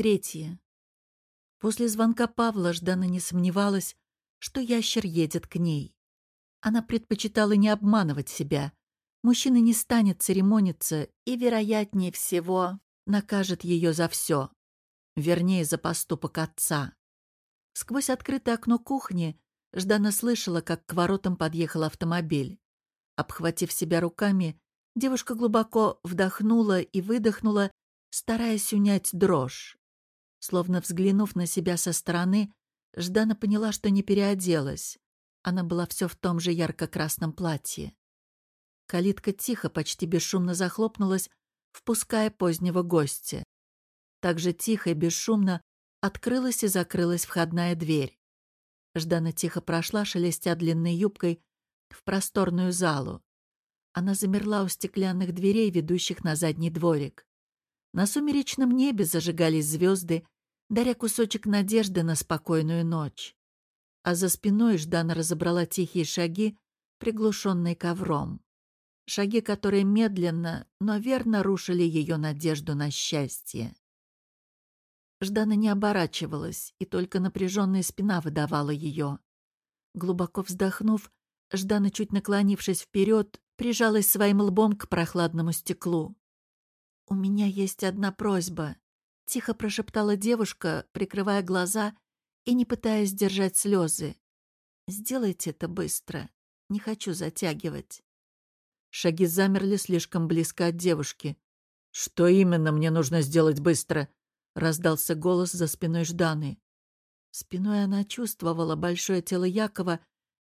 третье. После звонка Павла Ждана не сомневалась, что ящер едет к ней. Она предпочитала не обманывать себя. Мужчина не станет церемониться и, вероятнее всего, накажет ее за все. Вернее, за поступок отца. Сквозь открытое окно кухни Ждана слышала, как к воротам подъехал автомобиль. Обхватив себя руками, девушка глубоко вдохнула и выдохнула, стараясь унять дрожь. Словно взглянув на себя со стороны, Ждана поняла, что не переоделась. Она была все в том же ярко-красном платье. Калитка тихо, почти бесшумно захлопнулась, впуская позднего гостя. Так же тихо и бесшумно открылась и закрылась входная дверь. Ждана тихо прошла, шелестя длинной юбкой, в просторную залу. Она замерла у стеклянных дверей, ведущих на задний дворик. На сумеречном небе зажигались звезды, даря кусочек надежды на спокойную ночь. А за спиной Ждана разобрала тихие шаги, приглушенные ковром. Шаги, которые медленно, но верно рушили ее надежду на счастье. Ждана не оборачивалась, и только напряженная спина выдавала ее. Глубоко вздохнув, Ждана, чуть наклонившись вперед, прижалась своим лбом к прохладному стеклу. «У меня есть одна просьба», — тихо прошептала девушка, прикрывая глаза и не пытаясь сдержать слезы. «Сделайте это быстро. Не хочу затягивать». Шаги замерли слишком близко от девушки. «Что именно мне нужно сделать быстро?» — раздался голос за спиной Жданы. Спиной она чувствовала большое тело Якова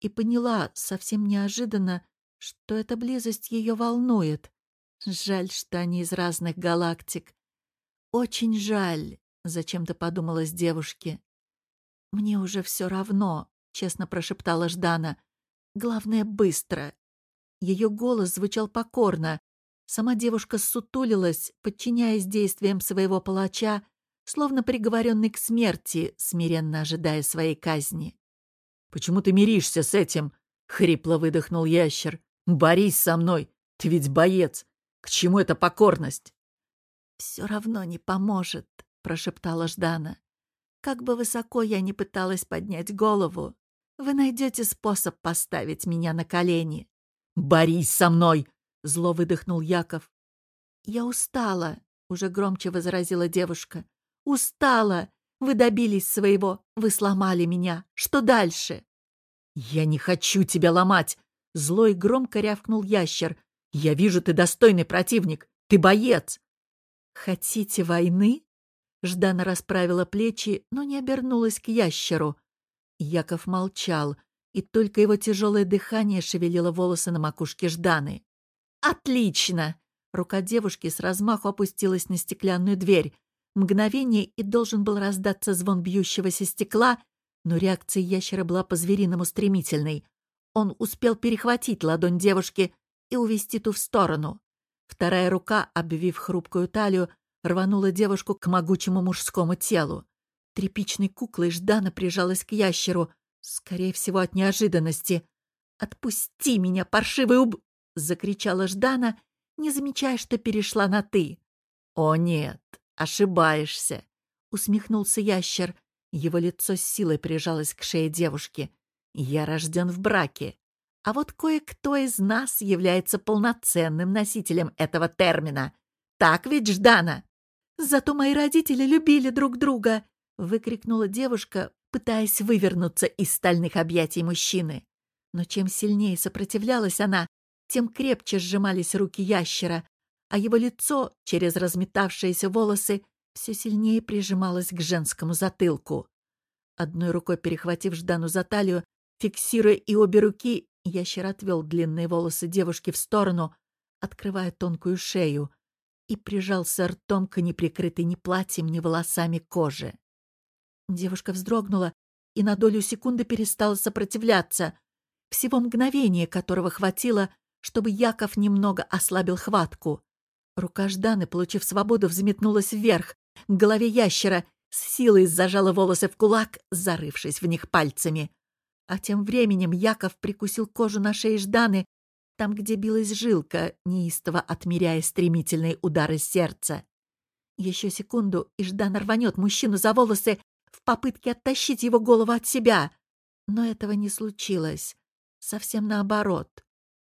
и поняла совсем неожиданно, что эта близость ее волнует. Жаль, что они из разных галактик. Очень жаль, зачем-то подумалось девушке. Мне уже все равно, честно прошептала Ждана. Главное, быстро. Ее голос звучал покорно. Сама девушка сутулилась, подчиняясь действиям своего палача, словно приговоренный к смерти, смиренно ожидая своей казни. «Почему ты миришься с этим?» — хрипло выдохнул ящер. «Борись со мной! Ты ведь боец! К чему эта покорность?» «Все равно не поможет», — прошептала Ждана. «Как бы высоко я ни пыталась поднять голову, вы найдете способ поставить меня на колени». «Борись со мной!» — зло выдохнул Яков. «Я устала», — уже громче возразила девушка. «Устала! Вы добились своего, вы сломали меня. Что дальше?» «Я не хочу тебя ломать!» — зло и громко рявкнул ящер. Я вижу, ты достойный противник. Ты боец. Хотите войны? Ждана расправила плечи, но не обернулась к ящеру. Яков молчал, и только его тяжелое дыхание шевелило волосы на макушке Жданы. «Отлично!» Рука девушки с размаху опустилась на стеклянную дверь. Мгновение, и должен был раздаться звон бьющегося стекла, но реакция ящера была по-звериному стремительной. Он успел перехватить ладонь девушки, и увести ту в сторону. Вторая рука, обвив хрупкую талию, рванула девушку к могучему мужскому телу. Тряпичной куклой Ждана прижалась к ящеру, скорее всего, от неожиданности. «Отпусти меня, паршивый уб...» — закричала Ждана, не замечая, что перешла на «ты». «О нет, ошибаешься», — усмехнулся ящер. Его лицо с силой прижалось к шее девушки. «Я рожден в браке. А вот кое-кто из нас является полноценным носителем этого термина. Так ведь, Ждана? Зато мои родители любили друг друга, выкрикнула девушка, пытаясь вывернуться из стальных объятий мужчины. Но чем сильнее сопротивлялась она, тем крепче сжимались руки ящера, а его лицо, через разметавшиеся волосы, все сильнее прижималось к женскому затылку. Одной рукой перехватив Ждану за талию, фиксируя и обе руки, Ящер отвел длинные волосы девушки в сторону, открывая тонкую шею, и прижался ртом к неприкрытой ни платьем, ни волосами кожи. Девушка вздрогнула и на долю секунды перестала сопротивляться, всего мгновение которого хватило, чтобы Яков немного ослабил хватку. Рука Жданы, получив свободу, взметнулась вверх, к голове ящера, с силой зажала волосы в кулак, зарывшись в них пальцами. А тем временем Яков прикусил кожу на шее Жданы, там, где билась жилка, неистово отмеряя стремительные удары сердца. Еще секунду, и Ждан рванет мужчину за волосы в попытке оттащить его голову от себя. Но этого не случилось. Совсем наоборот.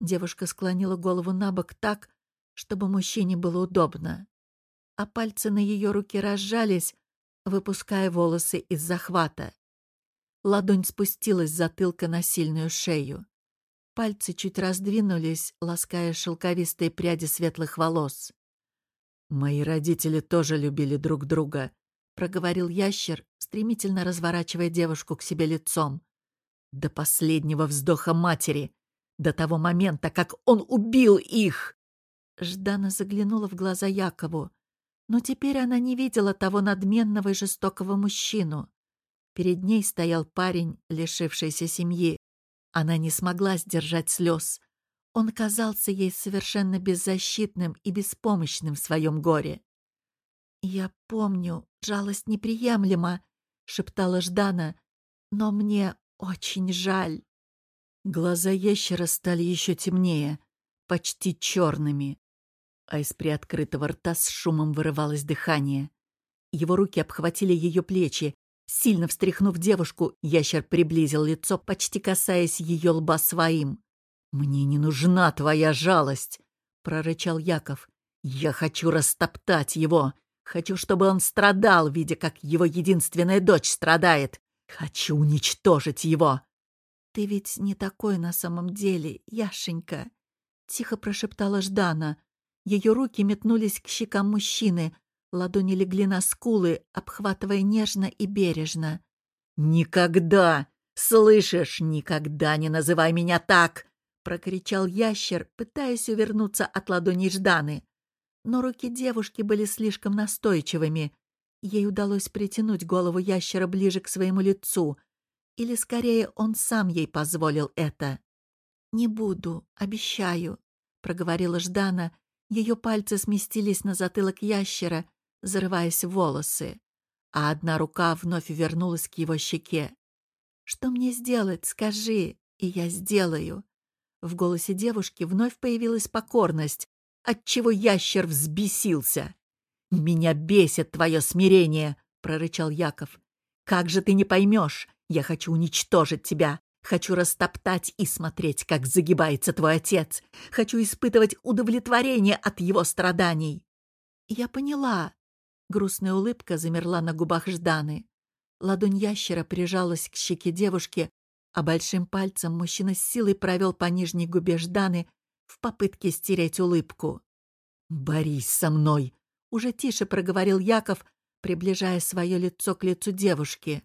Девушка склонила голову на бок так, чтобы мужчине было удобно. А пальцы на ее руке разжались, выпуская волосы из захвата. Ладонь спустилась с затылка на сильную шею. Пальцы чуть раздвинулись, лаская шелковистые пряди светлых волос. «Мои родители тоже любили друг друга», — проговорил ящер, стремительно разворачивая девушку к себе лицом. «До последнего вздоха матери, до того момента, как он убил их!» Ждана заглянула в глаза Якову, но теперь она не видела того надменного и жестокого мужчину. Перед ней стоял парень, лишившийся семьи. Она не смогла сдержать слез. Он казался ей совершенно беззащитным и беспомощным в своем горе. «Я помню, жалость неприемлема», — шептала Ждана, — «но мне очень жаль». Глаза ящера стали еще темнее, почти черными, а из приоткрытого рта с шумом вырывалось дыхание. Его руки обхватили ее плечи. Сильно встряхнув девушку, ящер приблизил лицо, почти касаясь ее лба своим. «Мне не нужна твоя жалость!» — прорычал Яков. «Я хочу растоптать его! Хочу, чтобы он страдал, видя, как его единственная дочь страдает! Хочу уничтожить его!» «Ты ведь не такой на самом деле, Яшенька!» — тихо прошептала Ждана. Ее руки метнулись к щекам мужчины, ладони легли на скулы, обхватывая нежно и бережно. «Никогда! Слышишь, никогда не называй меня так!» — прокричал ящер, пытаясь увернуться от ладони Жданы. Но руки девушки были слишком настойчивыми. Ей удалось притянуть голову ящера ближе к своему лицу. Или, скорее, он сам ей позволил это. «Не буду, обещаю», — проговорила Ждана. Ее пальцы сместились на затылок ящера, зарываясь в волосы, а одна рука вновь вернулась к его щеке. «Что мне сделать, скажи, и я сделаю», в голосе девушки вновь появилась покорность, отчего ящер взбесился. «Меня бесит твое смирение!» — прорычал Яков. «Как же ты не поймешь? Я хочу уничтожить тебя. Хочу растоптать и смотреть, как загибается твой отец. Хочу испытывать удовлетворение от его страданий». «Я поняла». Грустная улыбка замерла на губах Жданы. Ладонь ящера прижалась к щеке девушки, а большим пальцем мужчина с силой провел по нижней губе Жданы в попытке стереть улыбку. «Борись со мной!» — уже тише проговорил Яков, приближая свое лицо к лицу девушки.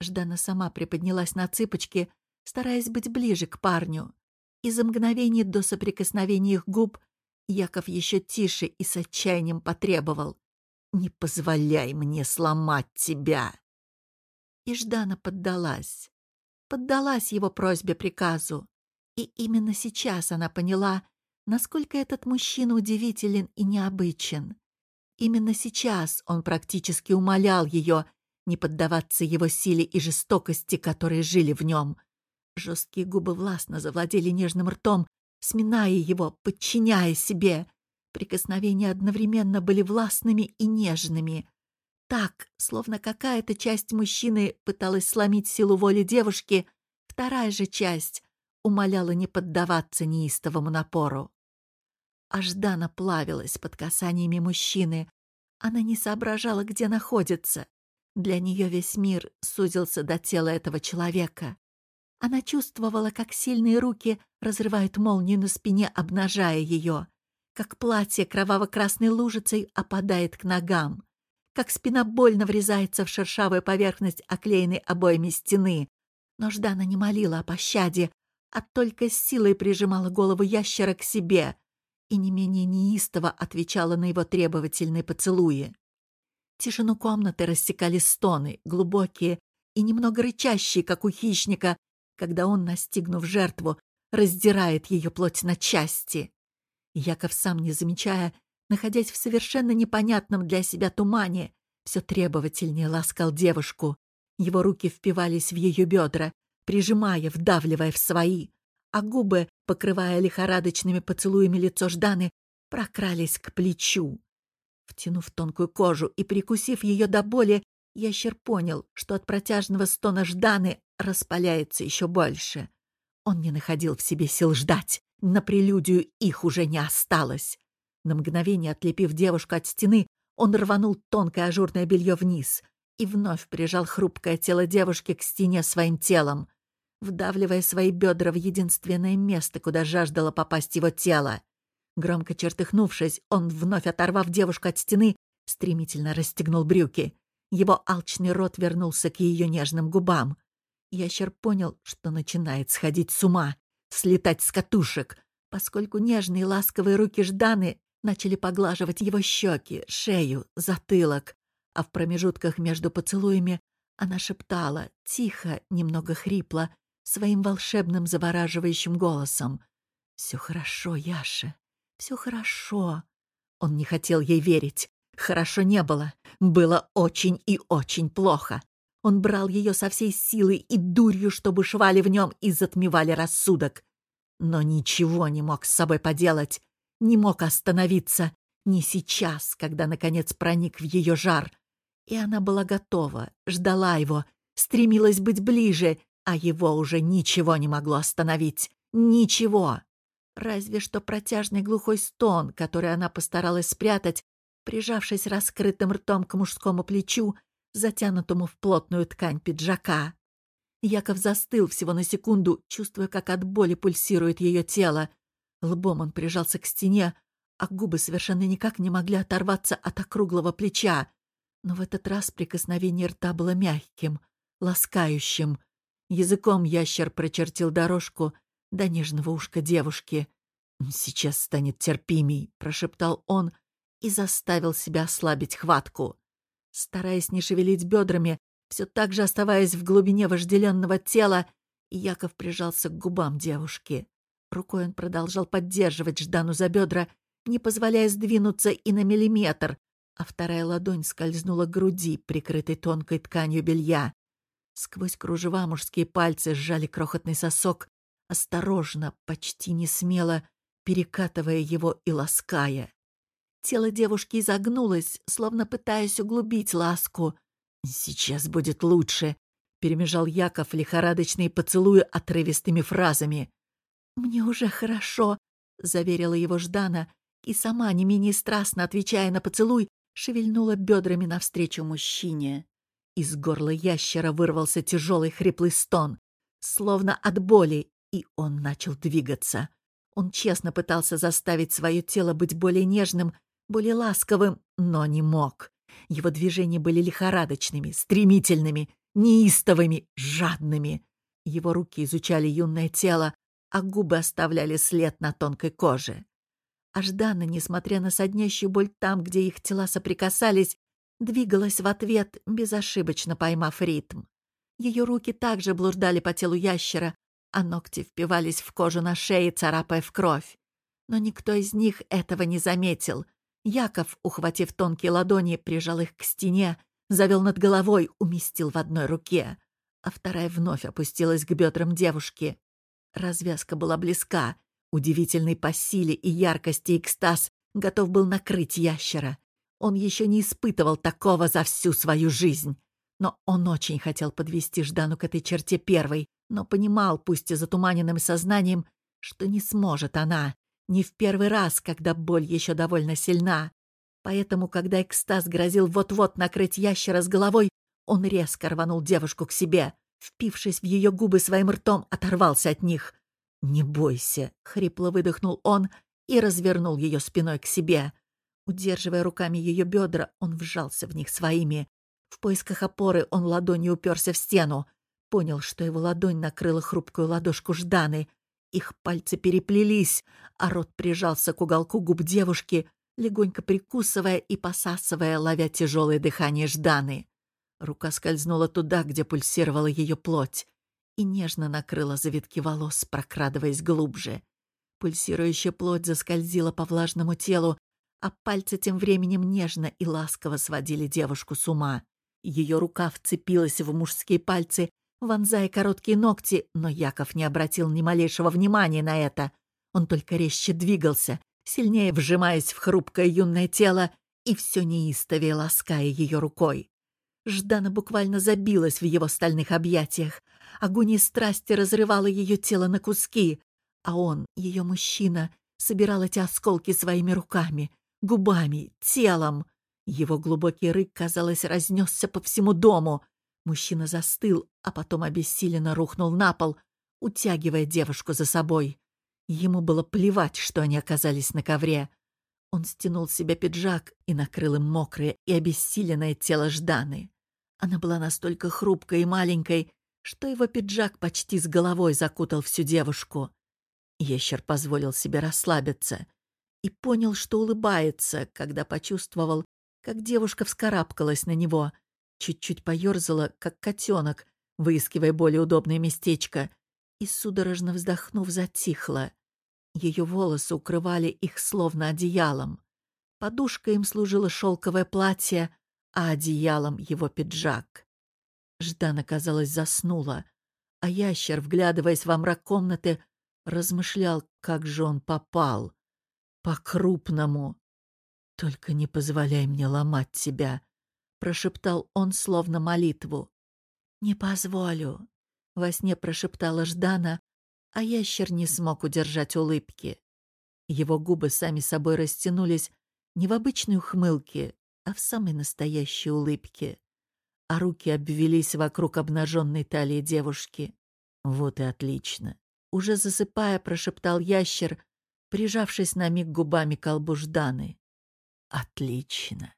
Ждана сама приподнялась на цыпочки, стараясь быть ближе к парню. И за мгновение до соприкосновения их губ Яков еще тише и с отчаянием потребовал. «Не позволяй мне сломать тебя!» И Ждана поддалась поддалась его просьбе-приказу. И именно сейчас она поняла, насколько этот мужчина удивителен и необычен. Именно сейчас он практически умолял ее не поддаваться его силе и жестокости, которые жили в нем. Жесткие губы властно завладели нежным ртом, сминая его, подчиняя себе. Прикосновения одновременно были властными и нежными. Так, словно какая-то часть мужчины пыталась сломить силу воли девушки, вторая же часть умоляла не поддаваться неистовому напору. А Ждана плавилась под касаниями мужчины. Она не соображала, где находится. Для нее весь мир сузился до тела этого человека. Она чувствовала, как сильные руки разрывают молнию на спине, обнажая ее, как платье кроваво-красной лужицей опадает к ногам как спина больно врезается в шершавую поверхность оклеенной обоями стены. Но Ждана не молила о пощаде, а только с силой прижимала голову ящера к себе и не менее неистово отвечала на его требовательные поцелуи. Тишину комнаты рассекали стоны, глубокие и немного рычащие, как у хищника, когда он, настигнув жертву, раздирает ее плоть на части. Яков, сам не замечая, находясь в совершенно непонятном для себя тумане, все требовательнее ласкал девушку. Его руки впивались в ее бедра, прижимая, вдавливая в свои, а губы, покрывая лихорадочными поцелуями лицо Жданы, прокрались к плечу. Втянув тонкую кожу и прикусив ее до боли, ящер понял, что от протяжного стона Жданы распаляется еще больше. Он не находил в себе сил ждать. На прелюдию их уже не осталось. На мгновение отлепив девушку от стены, он рванул тонкое ажурное белье вниз и вновь прижал хрупкое тело девушки к стене своим телом, вдавливая свои бедра в единственное место, куда жаждало попасть его тело. Громко чертыхнувшись, он, вновь оторвав девушку от стены, стремительно расстегнул брюки. Его алчный рот вернулся к ее нежным губам. Ящер понял, что начинает сходить с ума, слетать с катушек, поскольку нежные ласковые руки Жданы начали поглаживать его щеки, шею, затылок, а в промежутках между поцелуями она шептала, тихо, немного хрипло, своим волшебным завораживающим голосом. «Все хорошо, Яша, все хорошо». Он не хотел ей верить. Хорошо не было. Было очень и очень плохо. Он брал ее со всей силой и дурью, чтобы швали в нем и затмевали рассудок. Но ничего не мог с собой поделать, не мог остановиться. Не сейчас, когда, наконец, проник в ее жар. И она была готова, ждала его, стремилась быть ближе, а его уже ничего не могло остановить. Ничего. Разве что протяжный глухой стон, который она постаралась спрятать, прижавшись раскрытым ртом к мужскому плечу, затянутому в плотную ткань пиджака. Яков застыл всего на секунду, чувствуя, как от боли пульсирует ее тело. Лбом он прижался к стене, а губы совершенно никак не могли оторваться от округлого плеча. Но в этот раз прикосновение рта было мягким, ласкающим. Языком ящер прочертил дорожку до нежного ушка девушки. «Сейчас станет терпимей», — прошептал он и заставил себя ослабить хватку. Стараясь не шевелить бедрами, все так же оставаясь в глубине вожделенного тела, Яков прижался к губам девушки. Рукой он продолжал поддерживать Ждану за бедра, не позволяя сдвинуться и на миллиметр, а вторая ладонь скользнула к груди, прикрытой тонкой тканью белья. Сквозь кружева мужские пальцы сжали крохотный сосок, осторожно, почти не смело, перекатывая его и лаская. Тело девушки изогнулось, словно пытаясь углубить ласку. «Сейчас будет лучше», — перемежал Яков лихорадочные поцелуи отрывистыми фразами. «Мне уже хорошо», — заверила его Ждана, и сама, не менее страстно отвечая на поцелуй, шевельнула бедрами навстречу мужчине. Из горла ящера вырвался тяжелый хриплый стон, словно от боли, и он начал двигаться. Он честно пытался заставить свое тело быть более нежным, более ласковым, но не мог. Его движения были лихорадочными, стремительными, неистовыми, жадными. Его руки изучали юное тело, а губы оставляли след на тонкой коже. А несмотря на соднящую боль там, где их тела соприкасались, двигалась в ответ, безошибочно поймав ритм. Ее руки также блуждали по телу ящера, а ногти впивались в кожу на шее, царапая в кровь. Но никто из них этого не заметил. Яков, ухватив тонкие ладони, прижал их к стене, завел над головой, уместил в одной руке, а вторая вновь опустилась к бедрам девушки. Развязка была близка. Удивительный по силе и яркости экстаз готов был накрыть ящера. Он еще не испытывал такого за всю свою жизнь. Но он очень хотел подвести Ждану к этой черте первой, но понимал, пусть и затуманенным сознанием, что не сможет она, не в первый раз, когда боль еще довольно сильна. Поэтому, когда экстаз грозил вот-вот накрыть ящера с головой, он резко рванул девушку к себе. Впившись в ее губы своим ртом, оторвался от них. «Не бойся», — хрипло выдохнул он и развернул ее спиной к себе. Удерживая руками ее бедра, он вжался в них своими. В поисках опоры он ладонью уперся в стену. Понял, что его ладонь накрыла хрупкую ладошку Жданы. Их пальцы переплелись, а рот прижался к уголку губ девушки, легонько прикусывая и посасывая, ловя тяжелое дыхание Жданы. Рука скользнула туда, где пульсировала ее плоть, и нежно накрыла завитки волос, прокрадываясь глубже. Пульсирующая плоть заскользила по влажному телу, а пальцы тем временем нежно и ласково сводили девушку с ума. Ее рука вцепилась в мужские пальцы, вонзая короткие ногти, но Яков не обратил ни малейшего внимания на это. Он только резче двигался, сильнее вжимаясь в хрупкое юное тело и все неистовее лаская ее рукой. Ждана буквально забилась в его стальных объятиях. Агония страсти разрывала ее тело на куски, а он, ее мужчина, собирал эти осколки своими руками, губами, телом. Его глубокий рык, казалось, разнесся по всему дому. Мужчина застыл, а потом обессиленно рухнул на пол, утягивая девушку за собой. Ему было плевать, что они оказались на ковре. Он стянул с себя пиджак и накрыл им мокрое и обессиленное тело Жданы. Она была настолько хрупкой и маленькой, что его пиджак почти с головой закутал всю девушку. Ящер позволил себе расслабиться и понял, что улыбается, когда почувствовал, как девушка вскарабкалась на него, чуть-чуть поерзала, как котенок, выискивая более удобное местечко, и, судорожно вздохнув, затихла. Ее волосы укрывали их словно одеялом. Подушкой им служило шелковое платье, а одеялом его пиджак. Ждана, казалось, заснула, а ящер, вглядываясь во мрак комнаты, размышлял, как же он попал. По-крупному. «Только не позволяй мне ломать тебя», — прошептал он словно молитву. «Не позволю», — во сне прошептала Ждана, а ящер не смог удержать улыбки. Его губы сами собой растянулись не в обычной ухмылке, а в самой настоящей улыбке. А руки обвелись вокруг обнаженной талии девушки. Вот и отлично. Уже засыпая, прошептал ящер, прижавшись на миг губами к колбу Жданы. Отлично.